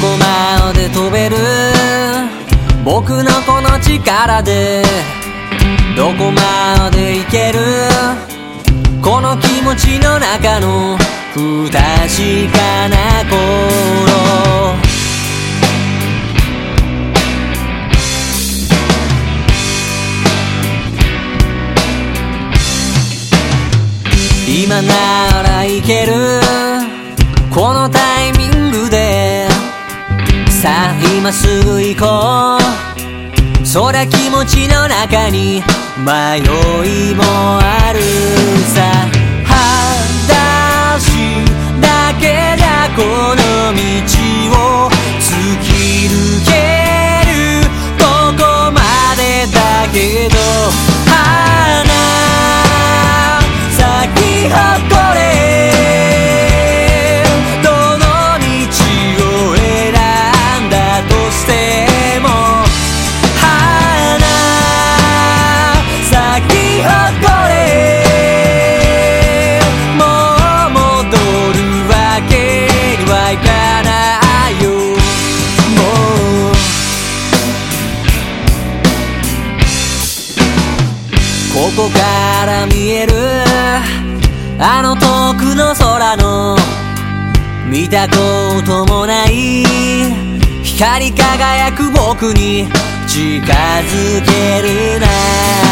こまで飛べる？僕のこの力でどこまで行ける？この気持ちの中の不確かな頃今ならいける？このタイミングでさあ今すぐ行こう。そりゃ気持ちの中に迷いもあるさ。裸足だけじゃこの道を突き抜ける。ここまでだけど。こから見える。あの遠くの空の見たこともない。光り輝く僕に近づけるな。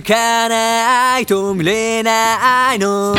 行かないと見れないの